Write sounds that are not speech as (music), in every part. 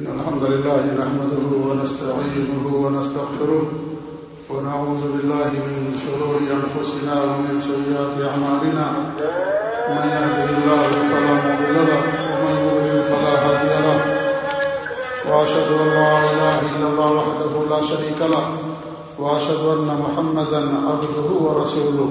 إن الحمد لله نحمده ونستعينه ونستغفره ونعوذ بالله من شرور أنفسنا ومن سيئات أعمالنا. من يهده الله فلا مضل له، ومن يضلل فلا هادي له. وأشهد أن لا إله إلا الله وحده لا شريك له، وأشهد أن محمدا عبده ورسوله.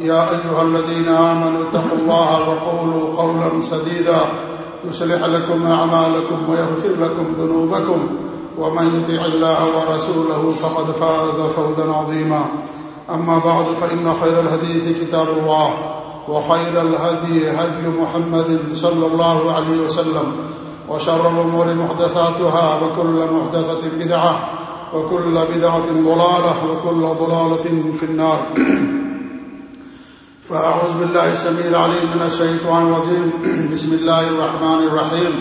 يا أيها الذين آمنوا اتقوا الله وقولوا قولا سديدا يسلح لكم أعمالكم ويغفر لكم ذنوبكم ومن يطع الله ورسوله فقد فاز فوزا عظيما. أما بعد، فإن خير الهديث كتاب الله وخير الهدي هدي محمد صلى الله عليه وسلم وشر الأمور محدثاتها وكل محدثة بدعة وكل بدعة ضلالة وكل ضلالة في النار. (clears throat) فأعوذ بالله السميع العليم من الشيطان الرجيم. بسم الله الرحمن الرحيم.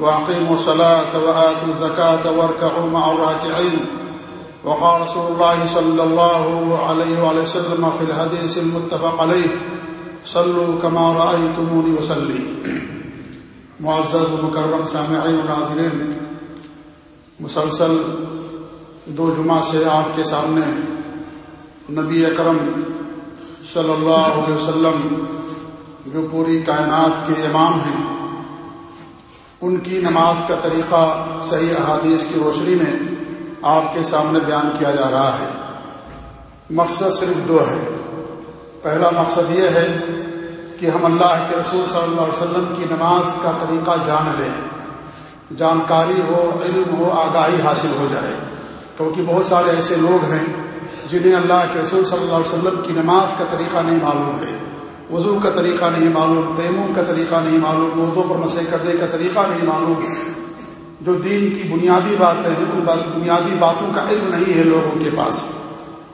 وأقيموا الصلاة وآتوا الزكاة واركعوا مع الراكعين. وقال رسول الله صلى الله عليه وعليه وسلم في الحديث المتفق عليه صلوا كما رأيتموني وسلي معزز ومكرم سامعین و ناظرین، مسلسل دو جمعہ سے آپ کے سامنے نبی اکرم صلی اللہ علیہ وسلم جو پوری کائنات کے امام ہیں، ان کی نماز کا طریقہ صحیح احادیث کی روشنی میں آپ کے سامنے بیان کیا جا رہا ہے۔ مقصد صرف دو ہے پہلا مقصد یہ ہے کہ ہم اللہ کے رسول صلی اللہ علیہ وسلم کی نماز کا طریقہ جان لیں۔ جانکاری ہو، علم ہو، آگاہی حاصل ہو جائے۔ کیونکہ بہت سارے ایسے لوگ ہیں جنہیں اللہ کے رسول صلی اللہ علیہ وسلم کی نماز کا طریقہ نہیں معلوم ہے، وضو کا طریقہ نہیں معلوم، تیمم کا طریقہ نہیں معلوم، وضو پر مسئلہ کرنے کا طریقہ نہیں معلوم۔ جو دین کی بنیادی باتیں ہیں، ان بنیادی باتوں کا علم نہیں ہے لوگوں کے پاس۔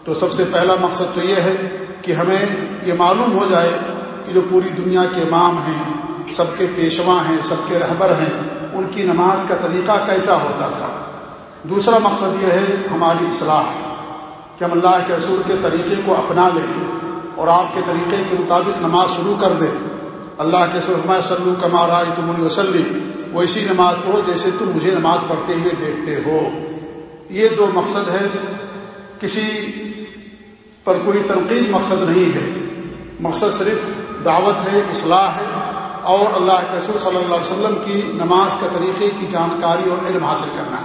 تو سب سے پہلا مقصد تو یہ ہے کہ ہمیں یہ معلوم ہو جائے کہ جو پوری دنیا کے امام ہیں، سب کے پیشوا ہیں، سب کے رہبر ہیں، ان کی نماز کا طریقہ کیسا ہوتا تھا۔ دوسرا مقصد یہ ہے ہماری اصلاح۔ کہ ہم اللہ کے رسول کے طریقے کو اپنا لیں اور آپ کے طریقے کے مطابق نماز شروع کر دیں۔ اللہ کے سلم سلو کما رائے وسلی۔ وہ اسی نماز پڑھو جیسے تم مجھے نماز پڑھتے ہوئے دیکھتے ہو۔ یہ دو مقصد ہے کسی پر کوئی تنقید مقصد نہیں ہے۔ مقصد صرف دعوت ہے، اصلاح ہے۔ اور اللہ کے رسول صلی اللہ علیہ وسلم کی نماز کے طریقے کی جانکاری اور علم حاصل کرنا۔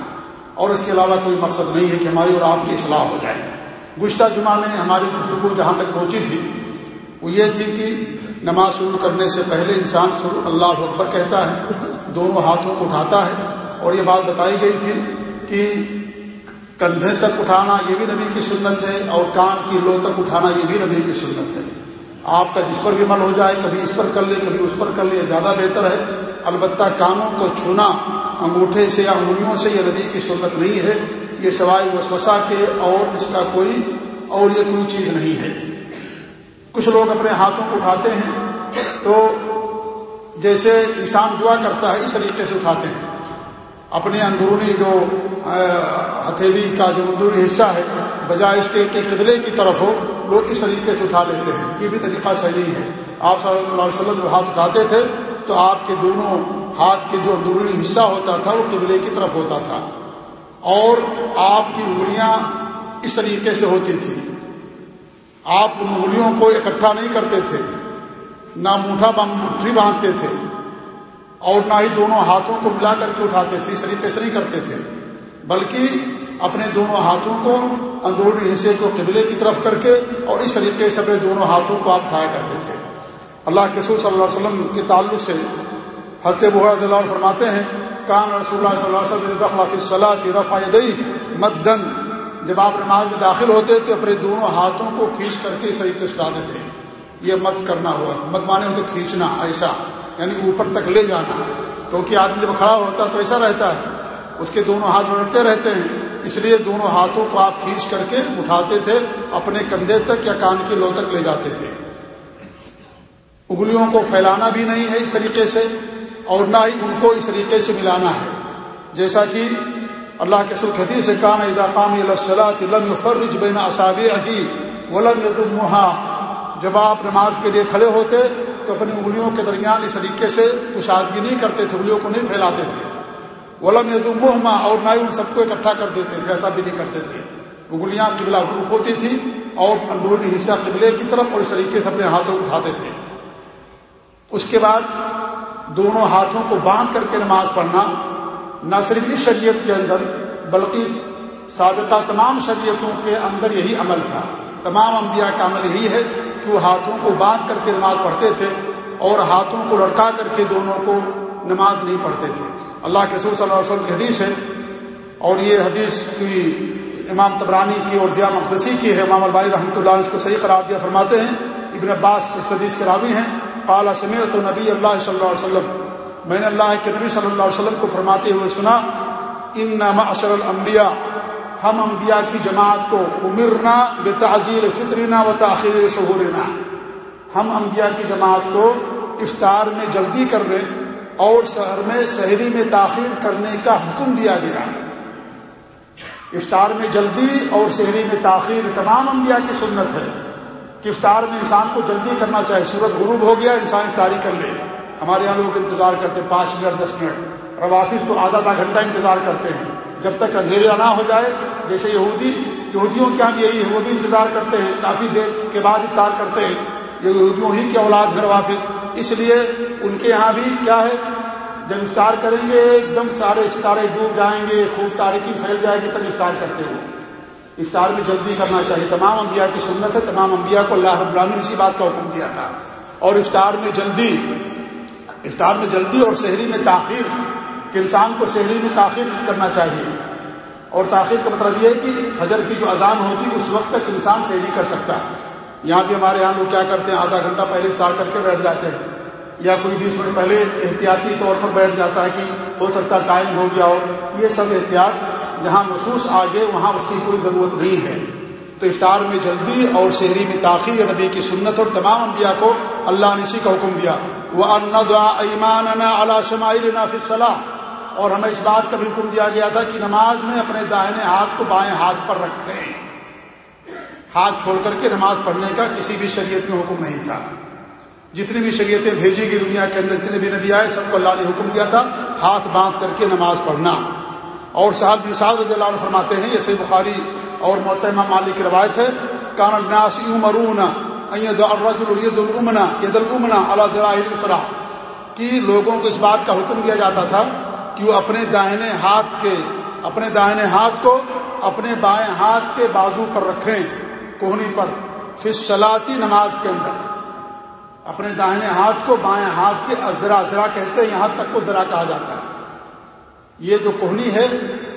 اور اس کے علاوہ کوئی مقصد نہیں ہے کہ ہماری اور آپ کی اصلاح ہو جائے۔ گزشتہ جمعہ میں ہماری گفتگو جہاں تک پہنچی تھی، وہ یہ تھی کہ نماز شروع کرنے سے پہلے انسان شروع اللہ اکبر کہتا ہے، دونوں ہاتھوں کو اٹھاتا ہے۔ اور یہ بات بتائی گئی تھی کہ کندھے تک اٹھانا یہ بھی نبی کی سنت ہے اور کان کی لو تک اٹھانا یہ بھی نبی کی سنت ہے۔ آپ کا جس پر بھی عمل ہو جائے، کبھی اس پر کر لے، کبھی اس پر کر لے زیادہ بہتر ہے۔ البتہ کانوں کو چھونا، انگوٹھے سے یا انگلیوں سے یہ نبی کی سنت نہیں ہے۔ یہ سوائے وسوسہ کے اور اس کا کوئی اور یہ کوئی چیز نہیں ہے۔ کچھ لوگ اپنے ہاتھوں کو اٹھاتے ہیں تو جیسے انسان دعا کرتا ہے، اس طریقے سے اٹھاتے ہیں۔ اپنے اندرونی جو ہتھیلی کا جو اندرونی حصہ ہے، بجائے اس کے قبلے کی طرف ہو، لوگ اس طریقے سے اٹھا لیتے ہیں۔ یہ بھی طریقہ صحیح نہیں ہے۔ آپ صلی اللہ علیہ وسلم جو ہاتھ اٹھاتے تھے تو آپ کے دونوں ہاتھ کے جو اندرونی حصہ ہوتا تھا، وہ قبلے کی طرف ہوتا تھا۔ اور آپ کی انگلیاں اس طریقے سے ہوتی تھی آپ ان انگلیوں کو اکٹھا نہیں کرتے تھے، نہ موٹھا مٹھی باندھتے تھے اور نہ ہی دونوں ہاتھوں کو ملا کر کے اٹھاتے تھے، اس طریقے سے نہیں کرتے تھے۔ بلکہ اپنے دونوں ہاتھوں کو اندرونی حصے کو قبلے کی طرف کر کے اور اس طریقے سے اپنے دونوں ہاتھوں کو آپ اٹھایا کرتے تھے۔ اللہ کے رسول صلی اللہ علیہ وسلم کے تعلق سے حضرت بحر اللہ فرماتے ہیں کان رسول اللہ صلی اللہ علیہ وسلم دخل فی الصلاۃ رفع یدی مدن جب آپ نماز میں داخل ہوتے تو اپنے دونوں ہاتھوں کو کھینچ کر کے صحیح سے اٹھا دیتے یہ مت کرنا ہوا۔ مت مانے ہوتے کھینچنا، ایسا۔ یعنی اوپر تک لے جانا۔ کیونکہ آدمی جب کھڑا ہوتا ہے تو ایسا رہتا ہے۔ اس کے دونوں ہاتھ لڑتے رہتے ہیں۔ اس لیے دونوں ہاتھوں کو آپ کھینچ کر کے اٹھاتے تھے، اپنے کندھے تک یا کان کی لو تک لے جاتے تھے۔ انگلیوں کو پھیلانا بھی نہیں ہے اس طریقے سے۔ اور نہ ہی ان کو اس طریقے سے ملانا ہے۔ جیسا کہ اللہ کے سرخ حدیث سے کان ادا قام الصلاۃ لم فرج بین اصابی ولم یدمہا جب آپ نماز کے لیے کھڑے ہوتے تو اپنی انگلیوں کے درمیان اس طریقے سے کشادگی نہیں کرتے تھے، انگلیوں کو نہیں پھیلاتے تھے۔ ولم یدمہما اور نہ ہی ان سب کو اکٹھا کر دیتے تھے، ایسا بھی نہیں کرتے تھے۔ انگلیاں قبلہ روپ ہوتی تھی اور اندرونی حصہ قبلے کی طرف اور اس طریقے سے اپنے ہاتھوں اٹھاتے تھے۔ اس کے بعد دونوں ہاتھوں کو باندھ کر کے نماز پڑھنا، نہ صرف اس شریعت کے اندر، بلکہ سابقہ تمام شریعتوں کے اندر یہی عمل تھا۔ تمام انبیاء کا عمل یہی ہے کہ وہ ہاتھوں کو باندھ کر کے نماز پڑھتے تھے اور ہاتھوں کو لڑکا کر کے دونوں کو نماز نہیں پڑھتے تھے۔ اللہ کے رسول صلی اللہ علیہ وسلم کی حدیث ہے اور یہ حدیث کی امام تبرانی کی اور ضیاء مقدسی کی ہے۔ امام البائی رحمۃ اللہ نے اس کو صحیح قرار دیا۔ فرماتے ہیں، ابن عباس اس حدیث کے راوی ہیں۔ قال سمیت نبی اللہ صلی اللہ علیہ وسلم، میں نے اللہ کے نبی صلی اللہ علیہ وسلم کو فرماتے ہوئے سنا ان نام اشر الانبیاء ہم انبیاء کی جماعت کو امرنا بے تعجیل فطرنا و تاخیر سہورنا ہم انبیاء کی جماعت کو افطار میں جلدی کرنے اور شہر میں شہری میں تاخیر کرنے کا حکم دیا گیا۔ افطار میں جلدی اور شہری میں تاخیر تمام انبیاء کی سنت ہے۔ کہ افطار میں انسان کو جلدی کرنا چاہے سورج غروب ہو گیا، انسان افطاری کر لے۔ ہمارے یہاں لوگ انتظار کرتے ہیں پانچ منٹ، دس منٹ۔ روافظ تو آدھا آدھا گھنٹہ انتظار کرتے ہیں۔ جب تک اندھیرا نہ ہو جائے، جیسے یہودی، یہودیوں کے یہاں یہی ہے وہ بھی انتظار کرتے ہیں۔ کافی دیر کے بعد افطار کرتے ہیں۔ یہ یہودیوں ہی کی اولاد ہے روافظ اس لیے ان کے یہاں بھی کیا ہے؟ جب افطار کریں گے، ایک دم سارے ستارے ڈوب جائیں گے، خوب تاریخی پھیل جائے گی، تب افطار کرتے ہو افطار میں جلدی کرنا چاہیے۔ تمام انبیاء کی سنت ہے، تمام انبیاء کو اللہ رب العالمین اسی بات کا حکم دیا تھا۔ اور افطار میں جلدی، افطار میں جلدی اور شہری میں تاخیر، کہ انسان کو شہری میں تاخیر کرنا چاہیے۔ اور تاخیر کا مطلب یہ ہے کہ فجر کی جو اذان ہوتی، اس وقت تک انسان شہری کر سکتا۔ ہے یہاں بھی ہمارے یہاں لوگ کیا کرتے ہیں، آدھا گھنٹہ پہلے افطار کر کے بیٹھ جاتے ہیں۔ یا کوئی بیس منٹ پہلے احتیاطی طور پر بیٹھ جاتا ہے کہ ہو سکتا ہے ٹائم ہو گیا ہو۔ یہ سب احتیاط جہاں محسوس آگے، وہاں اس کی کوئی ضرورت نہیں ہے۔ تو افطار میں جلدی اور شہری میں تاخیر، نبی کی سنت اور تمام انبیاء کو اللہ نے اسی کا حکم دیا۔ وہ ایمان فصلاح اور ہمیں اس بات کا بھی حکم دیا گیا تھا کہ نماز میں اپنے داہنے ہاتھ کو بائیں ہاتھ پر رکھیں۔ ہاتھ چھوڑ کر کے نماز پڑھنے کا کسی بھی شریعت میں حکم نہیں تھا۔ جتنی بھی شریعتیں بھیجی گئی دنیا کے اندر، جتنے بھی نبی آئے، سب کو اللہ نے حکم دیا تھا ہاتھ باندھ کر کے نماز پڑھنا۔ اور صاحب بن صاحب رضی اللہ عنہ فرماتے ہیں، یہ سی بخاری اور محتمہ مالک کی روایت ہے، کان الناس عمرون الامنا ید الامنا اللہ ذرا کہ لوگوں کو اس بات کا حکم دیا جاتا تھا کہ وہ اپنے دائنے ہاتھ کے، اپنے دائنے ہاتھ کو اپنے بائیں ہاتھ کے بازو پر رکھیں کوہنی پر پھر سلاتی نماز کے اندر۔ اپنے داہنے ہاتھ کو بائیں ہاتھ کے ذرا ذرا کہتے ہیں، یہاں تک کو ذرا کہا جاتا ہے۔ یہ جو کوہنی ہے،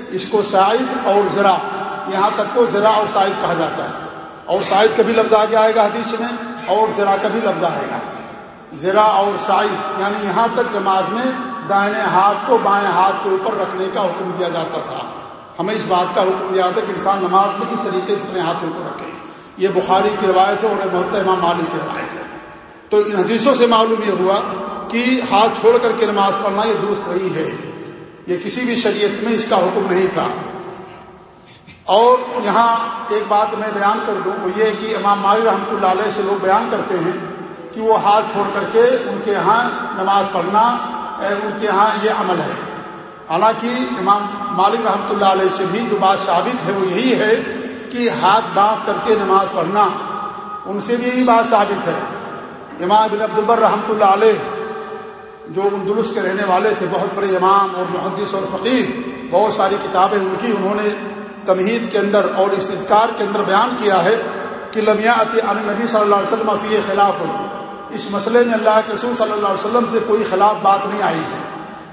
اس کو سائد اور ذرا یہاں تک کو ذرا اور سائد کہا جاتا ہے۔ اور سائد کا بھی لفظ آگے آئے گا حدیث میں، اور ذرا کا بھی لفظ آئے گا۔ ذرا اور سائد یعنی یہاں تک نماز میں دائنے ہاتھ کو بائیں ہاتھ کے اوپر رکھنے کا حکم دیا جاتا تھا۔ ہمیں اس بات کا حکم دیا تھا کہ انسان نماز میں کس طریقے سے اپنے ہاتھوں کو رکھے۔ یہ بخاری کی روایت ہے اور محت امام مالک کی روایت ہے۔ تو ان حدیثوں سے معلوم یہ ہوا کہ ہاتھ چھوڑ کر کے نماز پڑھنا یہ درست نہیں ہے۔ یہ کسی بھی شریعت میں اس کا حکم نہیں تھا۔ اور یہاں ایک بات میں بیان کر دوں، وہ یہ کہ امام مالی رحمۃ اللہ علیہ سے لوگ بیان کرتے ہیں کہ وہ ہاتھ چھوڑ کر کے ان کے یہاں نماز پڑھنا ان کے یہاں یہ عمل ہے۔ حالانکہ امام مالک رحمۃ اللہ علیہ سے بھی جو بات ثابت ہے، وہ یہی ہے کہ ہاتھ باندھ کر کے نماز پڑھنا، ان سے بھی یہی بات ثابت ہے۔ امام بن عبدالبر رحمۃ اللہ علیہ جو اندلس کے رہنے والے تھے، بہت بڑے امام اور محدث اور فقیر بہت ساری کتابیں ان کی انہوں نے تمہید کے اندر اور استذکار کے اندر بیان کیا ہے کہ لمیات عن نبی صلی اللہ علیہ وسلم فی خلاف۔ اس مسئلے میں اللہ کے رسول صلی اللہ علیہ وسلم سے کوئی خلاف بات نہیں آئی ہے۔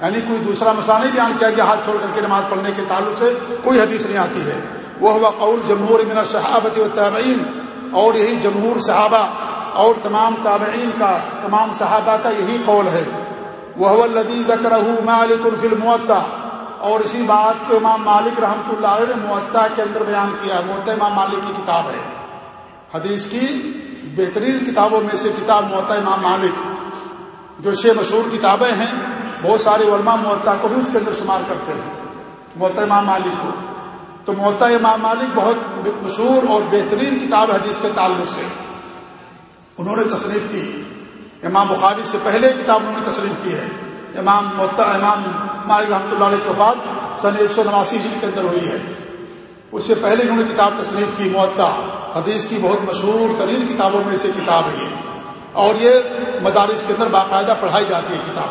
یعنی کوئی دوسرا مسئلہ نہیں بیان کیا کہ ہاتھ چھوڑ کر کے نماز پڑھنے کے تعلق سے کوئی حدیث نہیں آتی ہے۔ وہ ہوا قول جمہور من صحابت و تعبین اور یہی جمہور صحابہ اور تمام تابعین کا، تمام صحابہ کا یہی قول ہے۔ وہ لدی ذکر مالک الفل اور اسی بات کو امام مالک رحمۃ اللہ علیہ نے معطا کے اندر بیان کیا۔ ہے معطا امام مالک کی کتاب ہے۔ حدیث کی بہترین کتابوں میں سے کتاب معطا امام مالک۔ جو چھ مشہور کتابیں ہیں، بہت سارے علماء معطا کو بھی اس کے اندر شمار کرتے ہیں۔ معطا امام مالک کو۔ تو معطا امام مالک بہت مشہور اور بہترین کتاب حدیث کے تعلق سے۔ انہوں نے تصنیف کی۔ امام بخاری سے پہلے کتاب انہوں نے تصنیف کی ہے۔ امام معطا امام مالک رحمۃ اللہ علیہ کے وفات سن ایک سو نواسی ہجری کے اندر ہوئی ہے۔ اس سے پہلے انہوں نے کتاب تصنیف کی معطا حدیث کی بہت مشہور ترین کتابوں میں سے کتاب ہے یہ۔ اور یہ مدارس کے اندر باقاعدہ پڑھائی جاتی ہے کتاب۔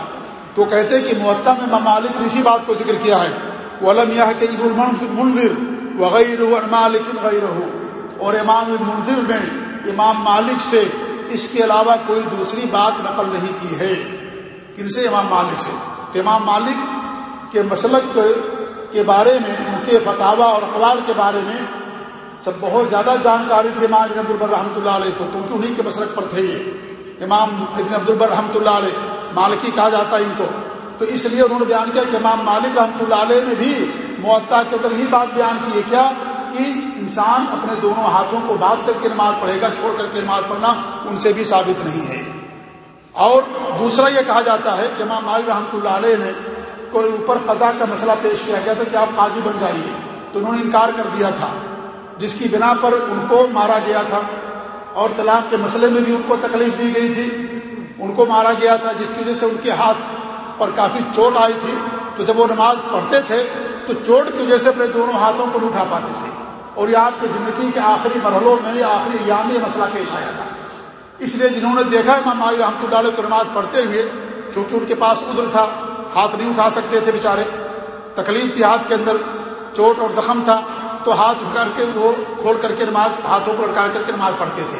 تو کہتے ہیں کہ معطا میں ممالک نے اسی بات کو ذکر کیا ہے۔ علم یہ کہ عید المنظر وغیرہ مالک غیر اور امام المنظر نے امام مالک سے اس کے علاوہ کوئی دوسری بات نقل نہیں کی ہے۔ کن سے؟ امام مالک سے۔ امام مالک کے مسلک کے بارے میں، ان کے فتوا اور اقوال کے بارے میں سب بہت زیادہ جانکاری تھی امام ابن عبد رحمۃ اللہ علیہ کو، کیونکہ انہیں کے مسلک پر تھے یہ۔ امام ابن عبد البر رحمۃ اللہ علیہ، مالکی کہا جاتا ہے ان کو۔ تو اس لیے انہوں نے بیان کیا کہ امام مالک رحمۃ اللہ علیہ نے بھی معطا کے اندر ہی بات بیان کی ہے۔ کیا؟ کہ انسان اپنے دونوں ہاتھوں کو بات کر کے نماز پڑھے گا، چھوڑ کر کے نماز پڑھنا ان سے بھی ثابت نہیں ہے۔ اور دوسرا یہ کہا جاتا ہے کہ امام مالک رحمۃ اللہ علیہ نے کوئی اوپر قضا کا مسئلہ پیش کیا گیا تھا کہ آپ قاضی بن جائیے۔ تو انہوں نے انکار کر دیا تھا، جس کی بنا پر ان کو مارا گیا تھا۔ اور طلاق کے مسئلے میں بھی ان کو تکلیف دی گئی تھی۔ ان کو مارا گیا تھا، جس کی وجہ سے ان کے ہاتھ پر کافی چوٹ آئی تھی۔ تو جب وہ نماز پڑھتے تھے، تو چوٹ کی وجہ سے اپنے دونوں ہاتھوں کو نہیں اٹھا پاتے تھے۔ اور یہ آپ کی زندگی کے آخری مرحلوں میں یہ آخری ایام یہ مسئلہ پیش آیا تھا۔ اس لیے جنہوں نے دیکھا امام علی رحمۃ اللہ علیہ کو نماز پڑھتے ہوئے، چونکہ ان کے پاس عذر تھا، ہاتھ نہیں اٹھا سکتے تھے بیچارے۔ تکلیف تھی ہاتھ کے اندر، چوٹ اور زخم تھا۔ تو ہاتھ اٹھ کر کے وہ کھول کر کے نماز، ہاتھوں کو لٹکا کر کے نماز پڑھتے تھے۔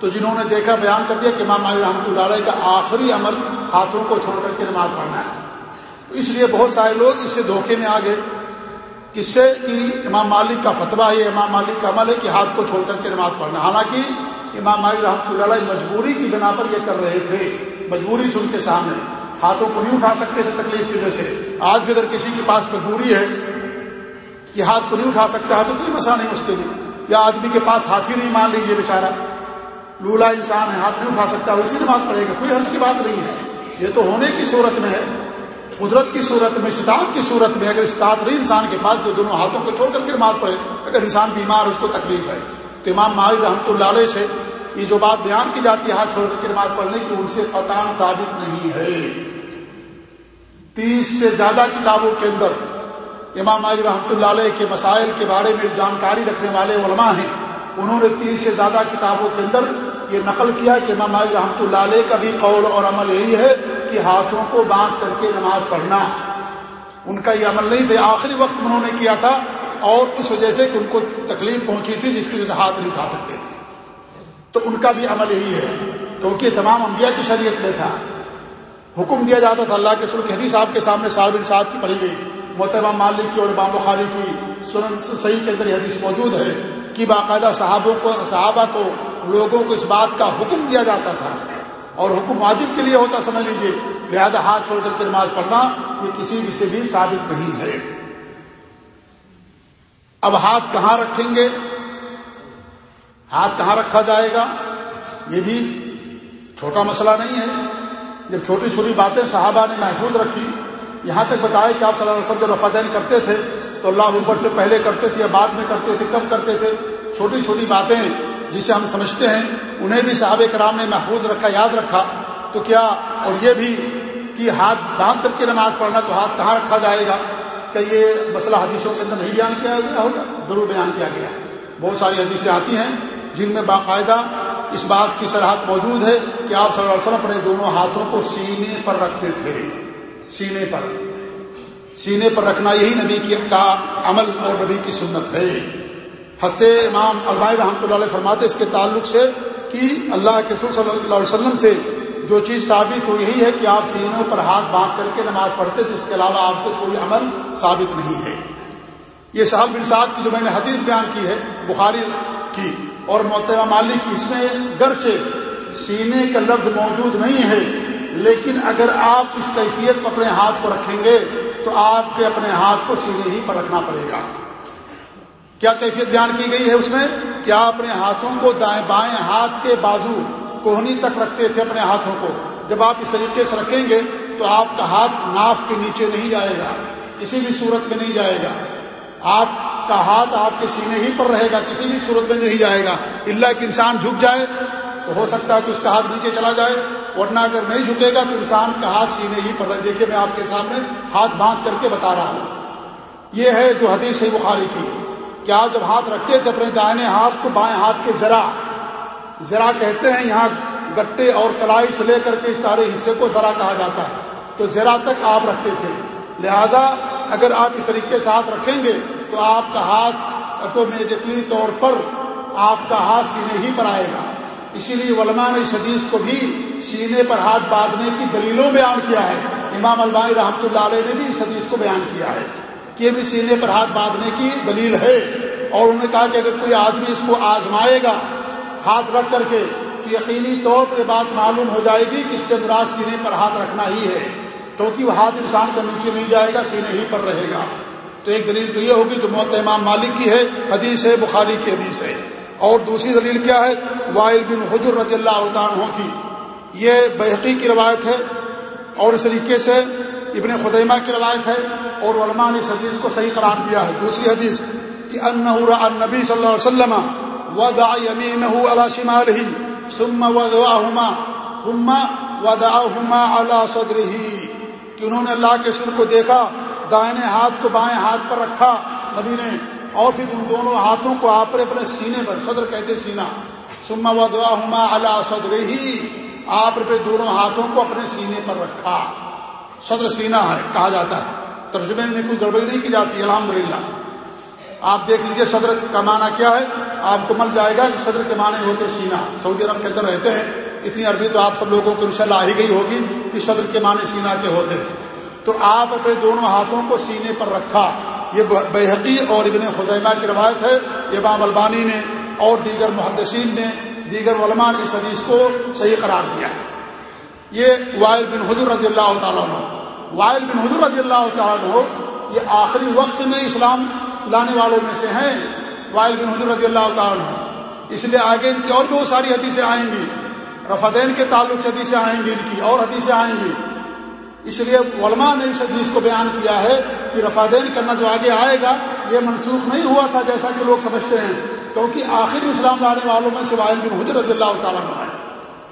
تو جنہوں نے دیکھا، بیان کر دیا کہ امام علی رحمۃ اللہ علیہ کا آخری عمل ہاتھوں کو چھوڑ کر کے نماز پڑھنا ہے۔ اس لیے بہت سارے لوگ اس سے دھوکے میں آ گئے۔ کس سے کہ امام مالک کا فتویٰ یہ امام مالک کا عمل ہے کہ ہاتھ کو چھوڑ کر کے نماز پڑھنا۔ حالانکہ امام مالک رحمۃ اللہ علیہ مجبوری کی بنا پر یہ کر رہے تھے، مجبوری تھی ان کے سامنے۔ ہاتھوں کو نہیں اٹھا سکتے تھے تکلیف کی وجہ سے۔ آج بھی اگر کسی کے پاس مجبوری ہے کہ ہاتھ کو نہیں اٹھا سکتا ہے تو کوئی مسئلہ نہیں اس کے لیے۔ یا آدمی کے پاس ہاتھ ہی نہیں، مان لیجیے بیچارہ۔ لولا انسان ہے، ہاتھ نہیں اٹھا سکتا، وہ اسی نماز پڑھے گا، کوئی حرض کی بات نہیں ہے۔ یہ تو ہونے کی صورت میں ہے۔ قدرت کی صورت میں استاد کی صورت میں اگر استاد رہی انسان کے پاس جو دونوں ہاتھوں کو چھوڑ کر کے نماز پڑھے اگر انسان بیمار اس کو تکلیف ہے۔ تو امام مالک رحمۃ اللہ علیہ سے یہ جو بات بیان کی جاتی ہے، ہاتھ چھوڑ کر کے نماز پڑھنے کی، ان سے قطان ثابت نہیں ہے۔ تیس سے زیادہ کتابوں کے اندر امام مالک رحمۃ اللہ علیہ کے مسائل کے بارے میں جانکاری رکھنے والے علماء ہیں۔ انہوں نے تیس سے زیادہ کتابوں کے اندر یہ نقل کیا کہ امام مالک رحمۃ اللہ علیہ کا بھی قول اور عمل یہی ہے کہ ہاتھوں کو باندھ کر کے نماز پڑھنا۔ ان کا یہ عمل نہیں تھا آخری وقت انہوں نے کیا تھا اور اس وجہ سے کہ ان کو تکلیف پہنچی تھی، جس کی وجہ سے ہاتھ نہیں اٹھا سکتے تھے۔ تو ان کا بھی عمل یہی ہے۔ کیونکہ تمام انبیاء کی شریعت میں تھا۔ حکم دیا جاتا تھا اللہ کے سر کے حدیث صاحب کے سامنے سال بن سعد کی پڑھی گئی۔ محتبہ مالک کی اور امام بخاری کی سنن صحیح کے اندر یہ حدیث موجود ہے کہ باقاعدہ صحابوں کو، صحابہ کو، لوگوں کو اس بات کا حکم دیا جاتا تھا۔ اور حکم واجب کے لیے ہوتا سمجھ لیجیے لہذا ہاتھ چھوڑ کر کے نماز پڑھنا، یہ کسی بھی سے بھی ثابت نہیں ہے۔ اب ہاتھ کہاں رکھیں گے؟ ہاتھ کہاں رکھا جائے گا؟ یہ بھی چھوٹا مسئلہ نہیں ہے۔ جب چھوٹی چھوٹی باتیں صحابہ نے محفوظ رکھی، یہاں تک بتایا کہ آپ صلی اللہ علیہ وسلم جب رفادین کرتے تھے، تو اللہ اوپر سے پہلے کرتے تھے یا بعد میں کرتے تھے، کب کرتے تھے؟ چھوٹی چھوٹی باتیں۔ جسے ہم سمجھتے ہیں، انہیں بھی صحابہ کرام نے محفوظ رکھا، یاد رکھا۔ تو کیا اور یہ بھی کہ ہاتھ باندھ کر کے نماز پڑھنا تو ہاتھ کہاں رکھا جائے گا؟ کہ یہ مسئلہ حدیثوں کے اندر نہیں بیان کیا گیا ہوگا؟ ضرور بیان کیا گیا۔ بہت ساری حدیثیں آتی ہیں جن میں باقاعدہ اس بات کی سرحد موجود ہے کہ آپ صلی اللہ علیہ وسلم اپنے دونوں ہاتھوں کو سینے پر رکھتے تھے۔ سینے پر۔ سینے پر رکھنا یہی نبی کی کا عمل اور نبی کی سنت ہے۔ ہنستے امام البائی رحمۃ اللہ علیہ فرماتے اس کے تعلق سے کہ اللہ کے رسول صلی اللہ علیہ وسلم سے جو چیز ثابت ہو، یہی ہے کہ آپ سینوں پر ہاتھ باندھ کر کے نماز پڑھتے تھے، اس کے علاوہ آپ سے کوئی عمل ثابت نہیں ہے۔ یہ صاحب بن سعد کی جو میں نے حدیث بیان کی ہے، بخاری کی اور محتمہ مالی کی، اس میں گرچہ سینے کا لفظ موجود نہیں ہے، لیکن اگر آپ اس کیفیت اپنے ہاتھ کو رکھیں گے تو آپ کے اپنے ہاتھ کو سینے ہی پر رکھنا پڑے گا۔ کیا کیفیت بیان کی گئی ہے اس میں کیا اپنے ہاتھوں کو دائیں بائیں ہاتھ کے بازو کوہنی تک رکھتے تھے اپنے ہاتھوں کو۔ جب آپ اس طریقے سے رکھیں گے تو آپ کا ہاتھ ناف کے نیچے نہیں جائے گا، کسی بھی صورت میں نہیں جائے گا۔ آپ کا ہاتھ آپ کے سینے ہی پر رہے گا، کسی بھی صورت میں نہیں جائے گا۔ اللہ کہ انسان جھک جائے تو ہو سکتا ہے کہ اس کا ہاتھ نیچے چلا جائے، ورنہ اگر نہیں جھکے گا تو انسان کا ہاتھ سینے ہی پر دیکھیے میں آپ کے سامنے ہاتھ باندھ کر کے بتا رہا ہوں۔ یہ ہے جو حدیث ہے بخاری کی۔ کہ آپ جب ہاتھ رکھتے تھے اپنے دائنے ہاتھ کو بائیں ہاتھ کے ذرا ذرا کہتے ہیں، یہاں گٹے اور کلائی سے لے کر کے اس سارے حصے کو ذرا کہا جاتا ہے۔ تو ذرا تک آپ رکھتے تھے۔ لہذا اگر آپ اس طریقے سے ہاتھ رکھیں گے، تو آپ کا ہاتھ آٹومیٹکلی طور پر آپ کا ہاتھ سینے ہی پر آئے گا۔ اسی لیے علماء نے اس حدیث کو بھی سینے پر ہاتھ باندھنے کی دلیلوں بیان کیا ہے۔ امام البانی رحمۃ اللہ علیہ نے بھی اس حدیث کو بیان کیا ہے۔ کہ یہ بھی سینے پر ہاتھ باندھنے کی دلیل ہے۔ اور انہوں نے کہا کہ اگر کوئی آدمی اس کو آزمائے گا ہاتھ رکھ کر کے، تو یقینی طور پر بات معلوم ہو جائے گی کہ اس سے مراد سینے پر ہاتھ رکھنا ہی ہے۔ کیونکہ وہ ہاتھ انسان کا نیچے نہیں جائے گا، سینے ہی پر رہے گا۔ تو ایک دلیل تو یہ ہوگی جو محت امام مالک کی ہے، حدیث ہے، بخاری کی حدیث ہے۔ اور دوسری دلیل کیا ہے؟ وائل بن حجر رضی اللہ عنہ کی۔ یہ بحقی کی روایت ہے اور اس طریقے سے ابن خدیمہ کی روایت ہے۔ اور علماء نے اس حدیث کو صحیح قرار دیا ہے۔ دوسری حدیث، کہ النبی صلی اللہ علیہ وسلم وضع يمينه على شماله ثم وضعهما ثم وضعهما على صدره کہ انہوں نے اللہ کے سر کو دیکھا، دائنے ہاتھ کو بائیں ہاتھ پر رکھا نبی نے، اور پھر ان دونوں ہاتھوں کو آپ نے اپنے سینے پر، صدر کہتے سینا سما و دعا ہما اللہ صدر آپ نے دونوں ہاتھوں کو اپنے سینے پر رکھا۔ صدر سینا ہے، کہا جاتا ہے۔ ترجمے میں کوئی گڑبڑی نہیں کی جاتی الحمد للہ آپ دیکھ لیجیے صدر کا معنی کیا ہے۔ آپ کو مل جائے گا کہ صدر کے معنی ہوتے سینا سعودی عرب کے اندر رہتے ہیں۔ اتنی عربی تو آپ سب لوگوں کو انشاءاللہ آ ہی گئی ہوگی کہ صدر کے معنی سینا کے ہوتے تو آپ اپنے دونوں ہاتھوں کو سینے پر رکھا۔ یہ بحقی اور ابن خدیمہ کی روایت ہے۔ امام البانی نے اور دیگر محدثین نے دیگر علماء نے اس حدیث کو صحیح قرار دیا یہ وائل بن حضر رضی اللہ تعالیٰ عنہ۔ وائل بن حضر رضی اللہ تعالیٰ عنہ، یہ آخری وقت میں اسلام لانے والوں میں سے ہیں، وائل بن حضر رضی اللہ تعالیٰ عنہ۔ اس لیے آگے ان کی اور بہت ساری حدیثیں آئیں گی۔ رفدین کے تعلق سے حدیثیں آئیں گی، ان کی اور حدیثیں آئیں گی۔ اس لیے علماء نے اس حدیث کو بیان کیا ہے کہ رفادین کرنا جو آگے آئے گا، یہ منسوخ نہیں ہوا تھا جیسا کہ لوگ سمجھتے ہیں، کیونکہ آخر اسلام لانے والوں میں سے وائل بن حجر رضی اللہ تعالیٰ ہے۔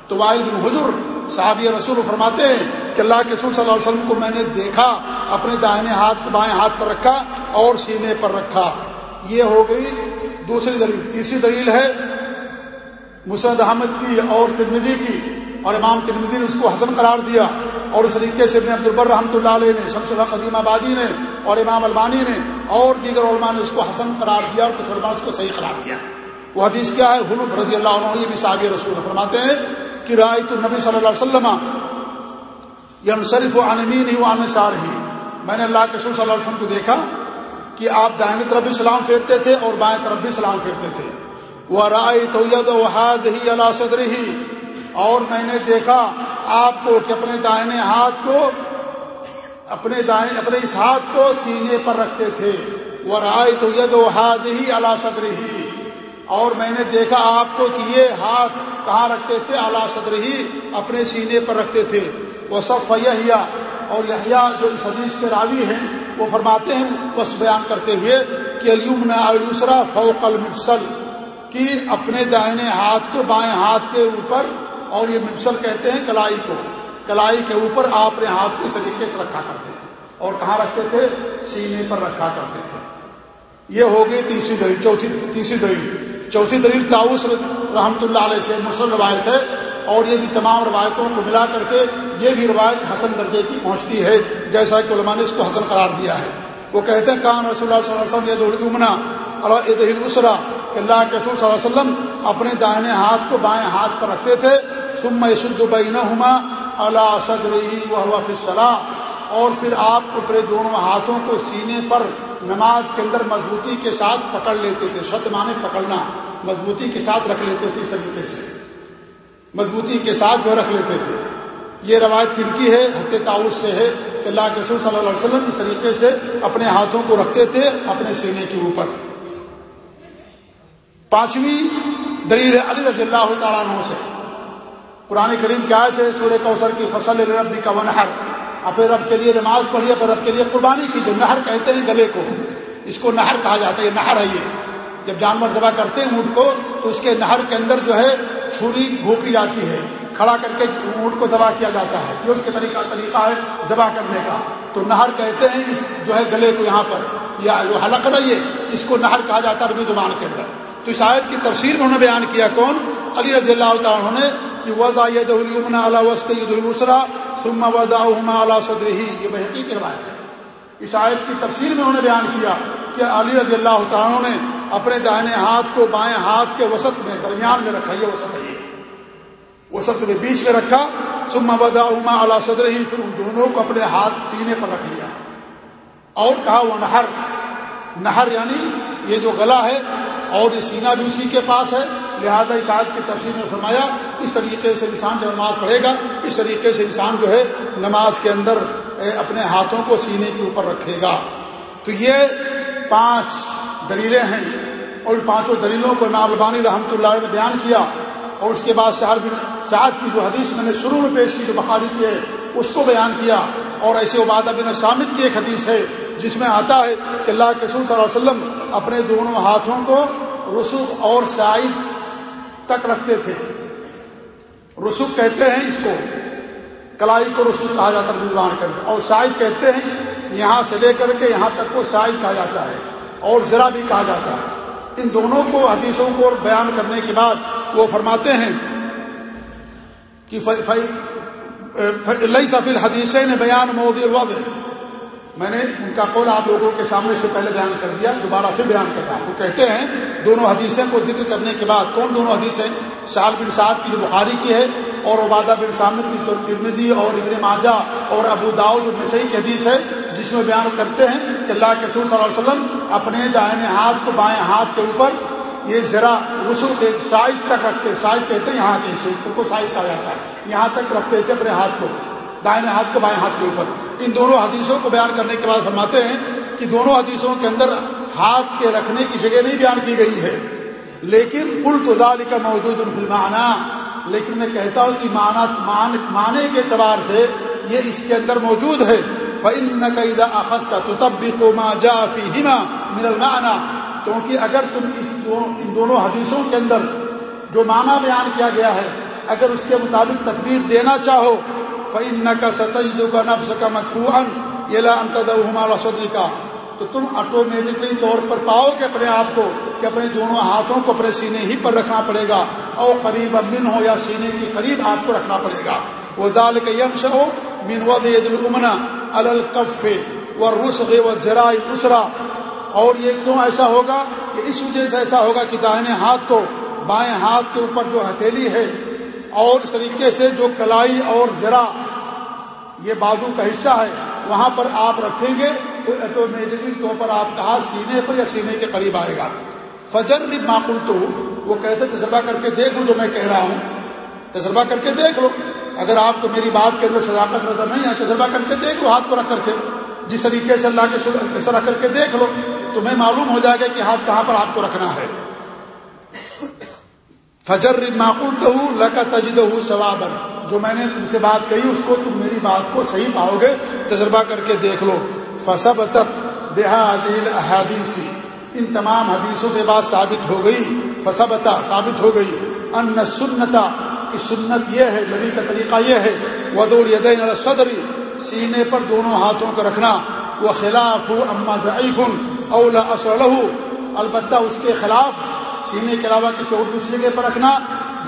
تو وائل بن حجر صحابی رسول فرماتے ہیں کہ اللہ کے رسول صلی اللہ علیہ وسلم کو میں نے دیکھا، اپنے دائنے ہاتھ کو بائیں ہاتھ پر رکھا اور سینے پر رکھا۔ یہ ہو گئی دوسری دلیل۔ تیسری دلیل ہے مسرد احمد کی اور ترمزی کی۔ اور امام ترمزی نے اس کو حسن قرار دیا۔ اور اس طریقے سے ابن عبد البر رحمۃ اللہ علیہ نے، شمس اللہ قدیم آبادی نے اور امام البانی نے اور دیگر علماء نے اس کو حسن قرار دیا اور کچھ علماء اس کو صحیح قرار دیا۔ وہ حدیث کیا ہے؟ حلوب رضی اللہ عنہ، یہ بھی صاحب رسول فرماتے ہیں کہ رائے تو نبی صلی اللہ علیہ وسلم یم و عنمین ہی وان شار ہی میں نے اللہ کے رسول صلی اللہ علیہ وسلم کو دیکھا کہ آپ دائیں طرف بھی سلام پھیرتے تھے اور بائیں طرف بھی سلام پھیرتے تھے۔ وہ رائے تو ید و حاض ہی اللہ صدر ہی اور میں نے دیکھا آپ کو کہ اپنے دائنے ہاتھ کو، اپنے دائیں، اپنے اس ہاتھ کو سینے پر رکھتے تھے۔ وہ رائے توید و حاض ہی اللہ صدر ہی اور میں نے دیکھا آپ کو کہ یہ ہاتھ کہاں رکھتے تھے؟ اعلیٰ صدر ہی اپنے سینے پر رکھتے تھے۔ وہ سب اور یحییٰ جو اس حدیث کے راوی ہیں، وہ فرماتے ہیں، بس بیان کرتے ہوئے کہ علیمن السرا فوق المفصل کہ اپنے دائنے ہاتھ کو بائیں ہاتھ کے اوپر، اور یہ مفصل کہتے ہیں کلائی کو، کلائی کے اوپر آپ نے ہاتھ کو اس طریقے سے رکھا کرتے تھے، اور کہاں رکھتے تھے؟ سینے پر رکھا کرتے تھے۔ یہ ہو گئی تیسری دلیل، چوتھی، تیسری دلیل۔ چوتھی دلیل تاؤس رحمۃ اللہ علیہ سے مسلم روایت ہے اور یہ بھی تمام روایتوں کو ملا کر کے یہ بھی روایت حسن درجے کی پہنچتی ہے، جیسا کہ علماء نے اس کو حسن قرار دیا ہے۔ وہ کہتے ہیں، کان رسول اللہ صلی اللہ علیہ وسلم یہ دوڑمنا اللہ اسرا کہ اللہ کے رسول صلی اللہ علیہ وسلم اپنے دائنے ہاتھ کو بائیں ہاتھ پر رکھتے تھے۔ ثم شد بینہما اللہ صدری وہ فصلاح اور پھر آپ اپنے دونوں ہاتھوں کو سینے پر نماز کے اندر مضبوطی کے ساتھ پکڑ لیتے تھے، شد مانے پکڑنا، مضبوطی کے ساتھ رکھ لیتے تھے اس طریقے سے۔ مضبوطی کے ساتھ جو رکھ لیتے تھے۔ یہ روایت کن کی ہے؟ حت تاؤس سے ہے کہ اللہ کے رسول صلی اللہ علیہ وسلم اس طریقے سے اپنے ہاتھوں کو رکھتے تھے اپنے سینے کے اوپر۔ پانچویں دلیل علی رضی اللہ تعالیٰ عنہ سے۔ قرآن کریم کیا ہے، سورہ کوثر کی فصل ربی کا ونہر اپنے رب کے لیے نماز پڑھی، اپنے رب کے لیے قربانی کی۔ جو نہر کہتے ہیں، گلے کو۔ اس کو نہر کہا جاتا ہے، یہ نہر ہے یہ۔ جب جانور ذبح کرتے ہیں اونٹ کو، تو اس کے نہر کے اندر جو ہے چھری گھوپی جاتی ہے، کھڑا کر کے اونٹ کو ذبح کیا جاتا ہے، یہ اس کے طریقہ طریقہ ہے ذبح کرنے کا۔ تو نہر کہتے ہیں اس جو ہے گلے کو یہاں پر، یا جو حلق نہیں ہے اس کو نہر کہا جاتا ہے عربی زبان کے اندر۔ تو اس آیت کی تفسیر میں انہوں نے بیان کیا کون؟ علی رضی اللہ تعالیٰ نے کہ وضا یہ وسط عید البسرا سما ودا اعلیٰ صدر ہی یہ بحقی کی روایت ہے۔ اس آیت کی تفسیر میں انہوں نے بیان کیا کہ علی رضی اللہ تعالیٰ نے اپنے داہنے ہاتھ کو بائیں ہاتھ کے وسط میں، درمیان میں رکھا، یہ وسط ہے یہ۔ وسط میں بیچ میں رکھا سما ودا اما اعلیٰ صدر ہی پھر ان دونوں کو اپنے ہاتھ سینے پر رکھ لیا۔ اور کہا، وہ نہر۔ نہر یعنی یہ جو گلا ہے، اور یہ سینہ بھی اسی کے پاس ہے۔ لہذا اس آیت کی تفصیل میں فرمایا، اس طریقے سے انسان جب نماز پڑھے گا، اس طریقے سے انسان جو ہے نماز کے اندر اپنے ہاتھوں کو سینے کے اوپر رکھے گا۔ تو یہ پانچ دلیلیں ہیں اور ان پانچوں دلیلوں کو امام البانی رحمۃ اللہ نے بیان کیا اور اس کے بعد شہر بن سعد کی جو حدیث میں نے شروع میں پیش کی جو بخاری کی ہے، اس کو بیان کیا اور ایسے عبادہ بن سامد کی ایک حدیث ہے، جس میں آتا ہے کہ اللہ کے رسول صلی اللہ علیہ وسلم اپنے دونوں ہاتھوں کو رسوخ اور سائد تک رکھتے تھے۔ رسوخ کہتے ہیں اس کو، کلائی کو رسوخ کہا جاتا ہے رضوان کرتے اور شاہد کہتے ہیں یہاں سے لے کر کے یہاں تک کو شاہد کہا جاتا ہے۔ اور ذرا بھی کہا جاتا ہے۔ ان دونوں کو حدیثوں کو بیان کرنے کے بعد وہ فرماتے ہیں کہ لئی سفیل حدیث نے بیان مودی الوض میں نے ان کا قول آپ لوگوں کے سامنے سے پہلے بیان کر دیا، دوبارہ پھر بیان کر رہا ہوں۔ وہ کہتے ہیں، دونوں حدیثیں کو ذکر کرنے کے بعد کون دونوں حدیثیں؟ شال بن صاحب کی جو بخاری کی ہے اور عبادہ بن سامد کی ترمزی اور ابن ماجہ اور ابو داؤد صحیح کی حدیث ہے، جس میں بیان کرتے ہیں کہ اللہ کے رسول صلی اللہ علیہ وسلم اپنے دائیں ہاتھ کو بائیں ہاتھ کے اوپر یہ ذرا رسو ایک سائد تک رکھتے سائد کہتے ہیں یہاں کے کو سائد کہا جاتا ہے۔ یہاں تک رکھتے تھے اپنے ہاتھ کو، دائیں ہاتھ کو بائیں ہاتھ کے اوپر۔ ان دونوں حدیثوں کو بیان کرنے کے بعد فرماتے ہیں کہ دونوں حدیثوں کے اندر ہاتھ کے رکھنے کی جگہ نہیں بیان کی گئی ہے۔ لیکن کل تو کا موجود الفلمانہ لیکن میں کہتا ہوں کہ معنی کے اعتبار سے یہ اس کے اندر موجود ہے۔ فعن قیدہ اخذتا تو تب بھی کو ما جا کیونکہ اگر تم اس ان دونوں حدیثوں کے اندر جو معنی بیان کیا گیا ہے، اگر اس کے مطابق تدبیر دینا چاہو فعن کا ستج کا نفس کا متفوعن یہ ہمارا صدری کا تو تم آٹومیٹکلی طور پر پاؤ گے اپنے آپ کو کہ اپنے دونوں ہاتھوں کو اپنے سینے ہی پر رکھنا پڑے گا اور قریب امن ہو یا سینے کے قریب آپ کو رکھنا پڑے گا۔ وہ دال کے یمش ہو من ود عید المنا القف و رسغ و ذرا اسرا اور یہ کیوں ایسا ہوگا کہ اس وجہ سے ایسا ہوگا کہ داہنے ہاتھ کو، بائیں ہاتھ کے اوپر جو ہتھیلی ہے، اور اس طریقے سے جو کلائی اور ذرا، یہ بازو کا حصہ ہے، وہاں پر آپ رکھیں گے، تو آٹومیٹکلی طور پر آپ کا سینے پر یا سینے کے قریب آئے گا۔ فجر معقول تو وہ کہتے تجربہ کر کے دیکھ لو جو میں کہہ رہا ہوں۔ تجربہ کر کے دیکھ لو۔ اگر آپ کو میری بات کے اندر صداقت نظر نہیں ہے تجربہ کر کے دیکھ لو، ہاتھ کو رکھ کر کے۔ جس طریقے سے اللہ کے ایسا رکھ کر کے دیکھ لو تمہیں معلوم ہو جائے گا کہ ہاتھ کہاں پر آپ کو رکھنا ہے۔ فجر معقول تو ہوں لکا تجد ہوں ثوابر جو میں نے تم سے بات کہی، اس کو تم میری بات کو صحیح پاؤ گے، تجربہ کر کے دیکھ لو۔ فصب تک بےحادیل احادیثی ان تمام حدیثوں سے بات ثابت ہو گئی۔ فصبتا ثابت ہو گئی۔ ان سنتا کی سنت یہ ہے، نبی کا طریقہ یہ ہے ودور یدین صدری سینے پر دونوں ہاتھوں کو رکھنا وہ خلاف ہو اما ضعیف اولا اصل البتہ اس کے خلاف سینے کے علاوہ کسی اور دوسرے کے پر رکھنا،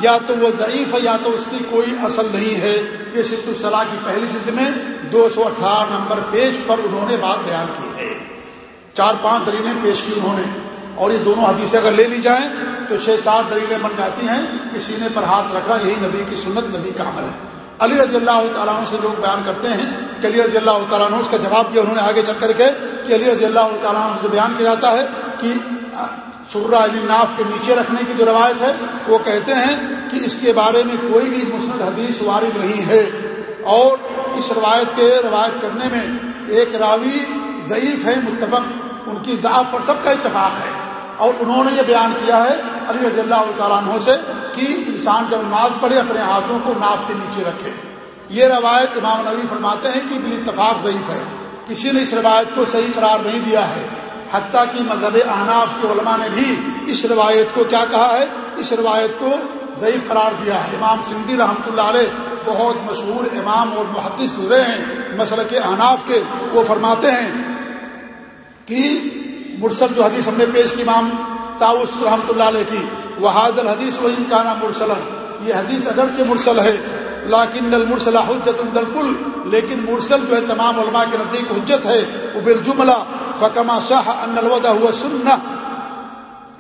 یا تو وہ ضعیف ہے، یا تو اس کی کوئی اصل نہیں ہے۔ یہ سد الصلاح کی پہلی جلد میں دو سو اٹھارہ نمبر پیج پر انہوں نے بات بیان کی ہے۔ چار پانچ دلیلیں پیش کی انہوں نے، اور یہ دونوں حدیثیں اگر لے لی جائیں تو چھ سات دلیلیں بن جاتی ہیں کہ سینے پر ہاتھ رکھنا یہی نبی کی سنت نبی کا عمل ہے۔ علی رضی اللہ تعالیٰ عنہ سے لوگ بیان کرتے ہیں کہ علی رضی اللہ تعالیٰ عنہ اس کا جواب دیا، انہوں نے آگے چل کر کے کہ علی رضی اللہ تعالیٰ عنہ سے بیان کیا جاتا ہے کہ سرہ علی ناف کے نیچے رکھنے کی جو روایت ہے، وہ کہتے ہیں کہ اس کے بارے میں کوئی بھی مسند حدیث وارد نہیں ہے۔ اور اس روایت کے روایت کرنے میں ایک راوی ضعیف ہے، متفق، ان کی ضعف پر سب کا اتفاق ہے۔ اور انہوں نے یہ بیان کیا ہے علی رضی اللہ تعالیٰ عنہ سے کہ انسان جب نماز پڑھے، اپنے ہاتھوں کو ناف کے نیچے رکھے۔ یہ روایت امام نبی فرماتے ہیں کہ بال اتفاق ضعیف ہے۔ کسی نے اس روایت کو صحیح قرار نہیں دیا ہے۔ حتیٰ کہ مذہب احناف کے علماء نے بھی اس روایت کو کیا کہا ہے؟ اس روایت کو ضعیف قرار دیا ہے۔ امام سندھی رحمۃ اللہ علیہ بہت مشہور امام اور محدث گزرے ہیں۔ مسئلہ کے احناف کے وہ فرماتے ہیں کہ مرسل جو حدیث ہم نے پیش کی امام تاؤس رحمۃ اللہ علیہ کی وہ حاضر حدیث کو ان مرسلن یہ حدیث اگرچہ مرسل ہے لاکن المرسل حجت الدلکل لیکن مرسل جو ہے تمام علماء کے نزدیک حجت ہے، وہ بالجملہ۔ فکما شاہ ان الودہ ہوا سننا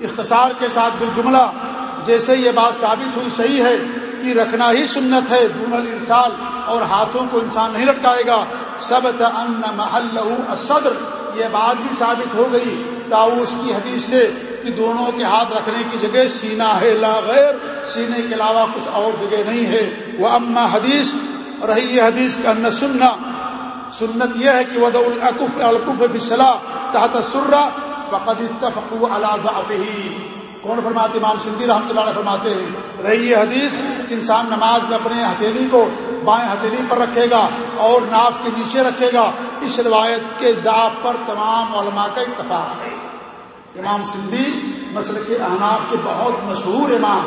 اختصار کے ساتھ بالجملہ، جیسے یہ بات ثابت ہوئی صحیح ہے کہ رکھنا ہی سنت ہے، دون الانسال اور ہاتھوں کو انسان نہیں لٹکائے گا۔ سب ان محل صدر یہ بات بھی ثابت ہو گئی تاؤس کی حدیث سے۔ کہ دونوں کے ہاتھ رکھنے کی جگہ سینا ہے لا غیر، سینے کے علاوہ کچھ اور جگہ نہیں ہے۔ وہ اما حدیث رہی یہ حدیث کا نہ سننا۔ سنت یہ ہے کہ ود القف القف فصلا تحت سرا فقد اتفقوا على ضعفه۔ کون فرماتے امام سندھی رحمۃ اللہ علیہ فرماتے ہیں، رہی یہ حدیث کہ انسان نماز میں اپنے ہتھیلی کو بائیں ہتھیلی پر رکھے گا اور ناف کے نیچے رکھے گا۔ اس روایت کے ضابط پر تمام علماء کا اتفاق ہے۔ امام سندھی مسئلے کے احناف کے بہت مشہور امام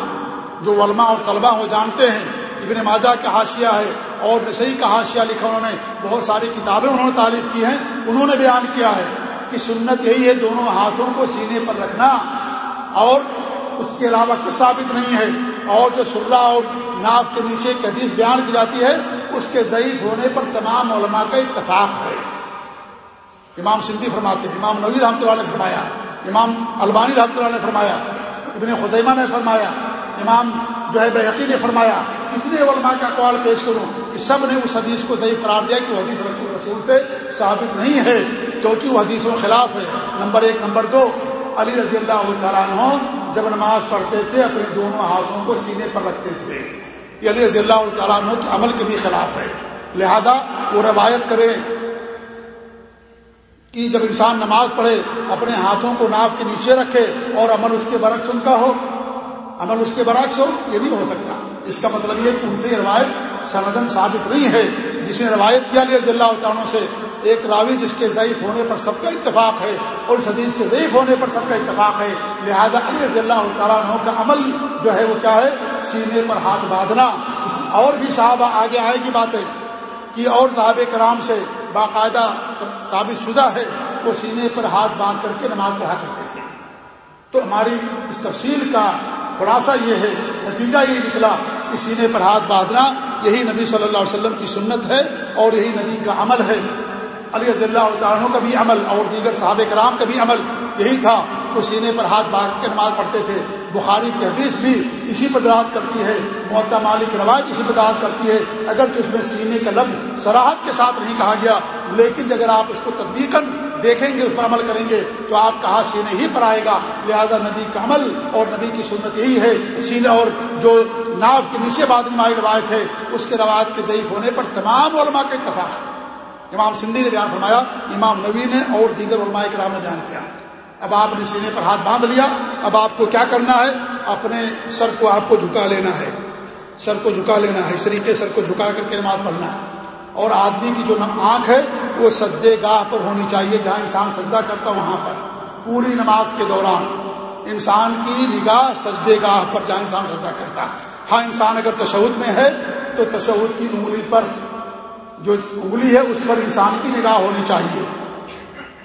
جو علماء اور طلباء وہ جانتے ہیں، ابن ماجہ کا حاشیہ ہے اور نسئی کا حاشیہ لکھا انہوں نے، بہت ساری کتابیں انہوں نے تعریف کی ہیں، انہوں نے بیان کیا ہے کہ سنت یہی ہے، دونوں ہاتھوں کو سینے پر رکھنا اور اس کے علاوہ کچھ ثابت نہیں ہے۔ اور جو سرا اور ناف کے نیچے کی حدیث بیان کی جاتی ہے، اس کے ضعیف ہونے پر تمام علماء کا اتفاق ہے۔ امام سندھی فرماتے ہیں، امام نویر رحمۃ اللہ نے فرمایا امام البانی رحمۃ اللہ نے فرمایا، ابن خدیمہ نے فرمایا، امام جو ہے بحقی نے فرمایا، کتنے علماء کا قول پیش کروں کہ سب نے اس حدیث کو ضعیف قرار دیا کہ وہ حدیث رسول سے ثابت نہیں ہے، کیونکہ وہ حدیث و خلاف ہے۔ نمبر ایک، نمبر دو، علی رضی اللہ تعالیٰ عنہ جب نماز پڑھتے تھے، اپنے دونوں ہاتھوں کو سینے پر رکھتے تھے۔ یہ علی رضی اللہ تعالیٰ عنہ کے عمل کے بھی خلاف ہے۔ لہذا وہ روایت کرے کہ جب انسان نماز پڑھے، اپنے ہاتھوں کو ناف کے نیچے رکھے اور عمل اس کے برعکس ان کا ہو، عمل اس کے برعکس ہو، یہ نہیں ہو سکتا۔ اس کا مطلب یہ کہ ان سے یہ روایت سندن ثابت نہیں ہے۔ جس نے روایت کیا علی رضی اللہ عنہ سے، ایک راوی جس کے ضعیف ہونے پر سب کا اتفاق ہے اور اس حدیث کے ضعیف ہونے پر سب کا اتفاق ہے، لہذا علی رضی اللہ تعالیٰ عنہ کا عمل جو ہے وہ کیا ہے؟ سینے پر ہاتھ باندھنا۔ اور بھی صحابہ آگے آئے گی باتیں کہ اور صحاب کرام سے باقاعدہ ثابت شدہ ہے، وہ سینے پر ہاتھ باندھ کر کے نماز پڑھا کرتے تھے۔ تو ہماری اس تفصیل کا خلاصہ یہ ہے، نتیجہ یہ نکلا کہ سینے پر ہاتھ باندھنا یہی نبی صلی اللہ علیہ وسلم کی سنت ہے اور یہی نبی کا عمل ہے۔ علی رضی اللہ عنہ کا بھی عمل اور دیگر صحاب کرام کا بھی عمل یہی تھا کہ سینے پر ہاتھ باندھ کے نماز پڑھتے تھے۔ بخاری کی حدیث بھی اسی پر دراز کرتی ہے معتا مالک روایت اسی پر دراز کرتی ہے، اگرچہ اس میں سینے کا لفظ سراحت کے ساتھ نہیں کہا گیا، لیکن اگر آپ اس کو تدبیقاً دیکھیں گے، اس پر عمل کریں گے، تو آپ کہا سینے ہی پر آئے گا؟ لہذا نبی کا عمل اور نبی کی سنت یہی ہے، سینے اور جو ناف کے نیچے بعد نمائی روایت ہے، اس کے روایت کے ضعیف ہونے پر تمام علماء کا اتفاق ہے۔ امام سندھی نے بیان فرمایا، امام نبی نے اور دیگر علماء کرام نے بیان کیا۔ اب آپ نے سینے پر ہاتھ باندھ لیا، اب آپ کو کیا کرنا ہے؟ اپنے سر کو آپ کو جھکا لینا ہے۔ سر کو جھکا لینا ہے، اس طریقے سر کو جھکا کر کے نماز پڑھنا۔ ہے اور آدمی کی جو آنکھ ہے، وہ سجدے گاہ پر ہونی چاہیے، جہاں انسان سجدہ کرتا وہاں پر۔ پوری نماز کے دوران انسان کی نگاہ سجدے گاہ پر، جہاں انسان سجدہ کرتا۔ ہاں انسان اگر تشود میں ہے، تو تشود کی انگلی پر، جو انگلی ہے، اس پر انسان کی نگاہ ہونی چاہیے۔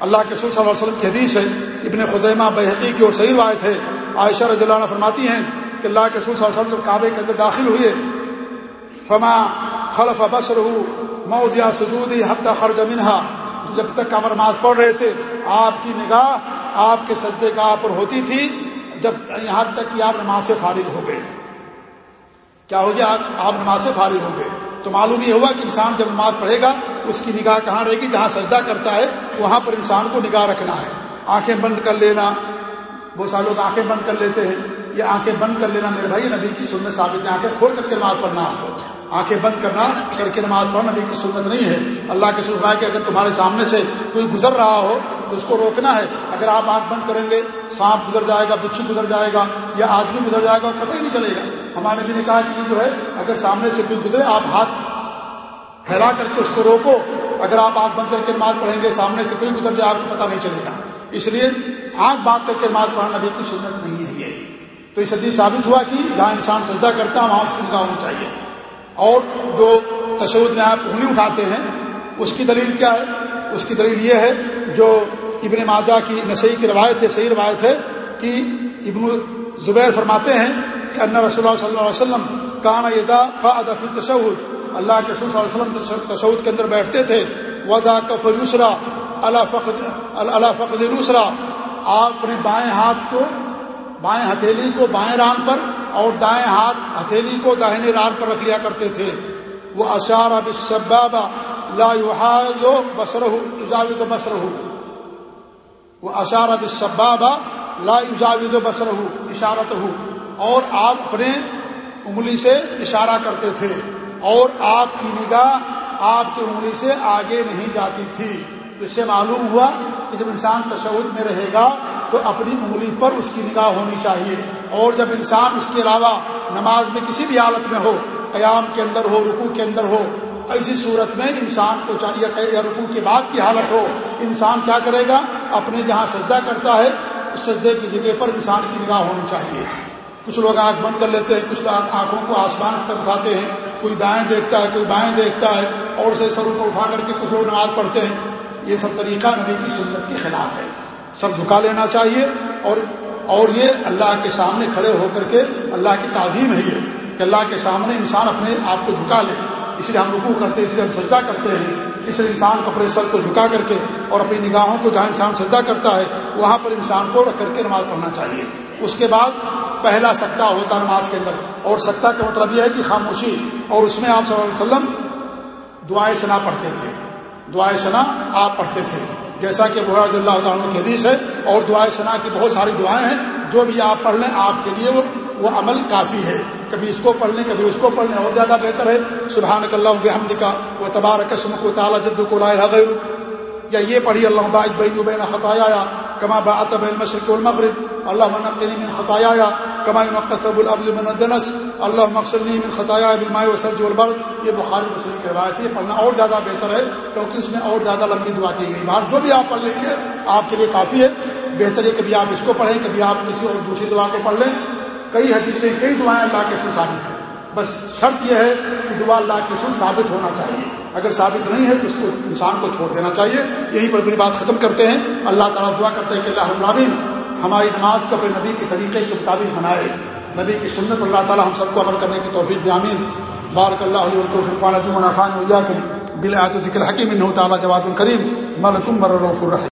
اللہ کے صلی اللہ علیہ وسلم کی حدیث ہے، ابن خدیمہ بحقی کی اور صحیح روایت ہے۔ عائشہ رضی اللہ عنہ فرماتی ہیں کہ اللہ کے رسول صلی اللہ علیہ وسلم جب کعبے کے اندر داخل ہوئے۔ فما خلف بصر مودیا سجودی حتیٰ خرج منہا جب تک کمر نماز پڑھ رہے تھے، آپ کی نگاہ آپ کے سجدے گاہ پر ہوتی تھی، جب یہاں تک کہ آپ نماز سے فارغ ہو گئے۔ کیا ہو گیا؟ آپ نماز سے فارغ ہو گئے۔ تو معلوم یہ ہوا کہ انسان جب نماز پڑھے گا، اس کی نگاہ کہاں رہے گی؟ جہاں سجدہ کرتا ہے، وہاں پر انسان کو نگاہ رکھنا ہے۔ آنکھیں بند کر لینا۔ بہت سارے لوگ آنکھیں بند کر لیتے ہیں۔ یہ آنکھیں بند کر لینا میرے بھائی نبی کی سننے ثابت ہے۔ آنکھیں کھول کر کے نماز پڑھنا آپ کو۔ آنکھیں بند کرنا کر کے نماز پڑھنا نبی کی سنت نہیں ہے۔ اللہ کے سلفا کہ اگر تمہارے سامنے سے کوئی گزر رہا ہو تو اس کو روکنا ہے۔ اگر آپ آنکھ بند کریں گے، سانپ گزر جائے گا بچھی گزر جائے گا یا آدمی گزر جائے گا، پتہ ہی نہیں چلے گا۔ ہمارے نبی نے کہا کہ یہ جو ہے، اگر سامنے سے کوئی گزرے، آپ ہاتھ پھیلا کر کے اس کو روکو۔ اگر آپ آنکھ بند کر کے نماز پڑھیں گے، سامنے سے کوئی گزر جائے آپ کو پتہ نہیں چلے گا۔ اس لیے آنکھ بات کر کے نماز پڑھنا نبی کی سنت نہیں ہے یہ۔ تو اس حدیث ثابت ہوا کہ جہاں انسان سجدہ کرتا ہے، وہاں اس کی نگاہ ہونی چاہیے۔ اور جو تشود میں آپ انگلی اٹھاتے ہیں، اس کی دلیل کیا ہے؟ اس کی دلیل یہ ہے، جو ابن ماجہ کی نسیح کی روایت ہے، صحیح روایت ہے کہ ابن زبیر فرماتے ہیں کہ اللہ رسول اللہ صلی اللہ علیہ وسلم کانا یدا ادف تشود اللہ کے رسول صلی اللہ علیہ وسلم تشود کے اندر بیٹھتے تھے۔ ودا کف یسرا اللہ فخر اللہ فخر دوسرا آپ اپنے بائیں ہاتھ کو بائیں ہتھیلی کو بائیں ران پر اور دائیں ہاتھ ہتھیلی کو داہنے ران پر رکھ لیا کرتے تھے۔ وہ اشار بابا لا بسر اجاوید بسر وہ اشار بابا لا اجاوید بسر اشارت ہو۔ اور آپ اپنے انگلی سے اشارہ کرتے تھے۔ اور آپ کی نگاہ آپ کی انگلی سے آگے نہیں جاتی تھی۔ اس سے معلوم ہوا کہ جب انسان تشود میں رہے گا تو اپنی انگلی پر اس کی نگاہ ہونی چاہیے۔ اور جب انسان اس کے علاوہ نماز میں کسی بھی حالت میں ہو، قیام کے اندر ہو، رکوع کے اندر ہو، ایسی صورت میں انسان کو چاہیے یا رکوع کے بعد کی حالت ہو۔ انسان کیا کرے گا؟ اپنے جہاں سجدہ کرتا ہے، اس سجدے کی جگہ پر انسان کی نگاہ ہونی چاہیے۔ کچھ لوگ آنکھ بند کر لیتے ہیں، کچھ لوگ آنکھوں کو آسمان کی طرف اٹھاتے ہیں۔ کوئی دائیں دیکھتا ہے، کوئی بائیں دیکھتا ہے۔ اور اسے سروں کو اٹھا کر کے کچھ لوگ نماز پڑھتے ہیں۔ یہ سب طریقہ نبی کی سنت کے خلاف ہے۔ سب جھکا لینا چاہیے اور اور یہ اللہ کے سامنے کھڑے ہو کر کے اللہ کی تعظیم ہے یہ کہ اللہ کے سامنے انسان اپنے آپ کو جھکا لے۔ اس لیے ہم رکوع کرتے ہیں اس لیے ہم سجدہ کرتے ہیں۔ اس لیے انسان کو اپنے سر کو جھکا کر کے اور اپنی نگاہوں کو جہاں انسان سجدہ کرتا ہے، وہاں پر انسان کو رکھ کر کے نماز پڑھنا چاہیے۔ اس کے بعد پہلا سکتا ہوتا نماز کے اندر۔ اور سکتا کا مطلب یہ ہے کہ خاموشی۔ اور اس میں آپ صلی اللہ علیہ وسلم دعائیں سنا پڑھتے تھے۔ دعائیں سنا آپ پڑھتے تھے۔ جیسا کہ بحرا اللہ عنہ کی حدیث ہے، اور دعائیں سنا کی بہت ساری دعائیں ہیں۔ جو بھی آپ پڑھ لیں، آپ کے لیے وہ وہ عمل کافی ہے۔ کبھی اس کو پڑھ لیں، کبھی اس کو پڑھ لیں، اور زیادہ بہتر ہے۔ سبحان اللہ بحمد کا وہ تبار قسم کو تعالیٰ جد کو رائے غیر یا یہ پڑھی اللہ باعث بین بین خطایا کما بات بین مشرق المغرب اللہ منقنی من خطایا کما نقب العبد من الدنس۔ اللہ مقصنی من خطایا بالماء وسرج والبرد. یہ بخاری مسلم کی روایت ہے، پڑھنا اور زیادہ بہتر ہے، کیونکہ اس میں اور زیادہ لمبی دعا کی گئی۔ بات جو بھی آپ پڑھ لیں گے، آپ کے لیے کافی ہے۔ بہتر ہے کبھی آپ اس کو پڑھیں، کبھی آپ کسی اور دوسری دعا کو پڑھ لیں۔ کئی حدیثیں کئی دعائیں اللہ کے سن ثابت ہیں۔ بس شرط یہ ہے کہ دعا اللہ کے سن ثابت ہونا چاہیے۔ اگر ثابت نہیں ہے، تو اس کو انسان کو چھوڑ دینا چاہیے۔ یہیں پر اپنی بات ختم کرتے ہیں۔ اللہ تعالیٰ دعا کرتے ہیں کہ اللہ العالمین ہماری نماز کو اپنے نبی کے طریقے کے مطابق بنائے۔ نبی کی سنت اللہ تعالیٰ ہم سب کو عمل کرنے کی توفیق دامین بارک اللہ علیہ منافان ذکر حکیم تعالیٰ جواد الکریم، ملکم برف الرحیم۔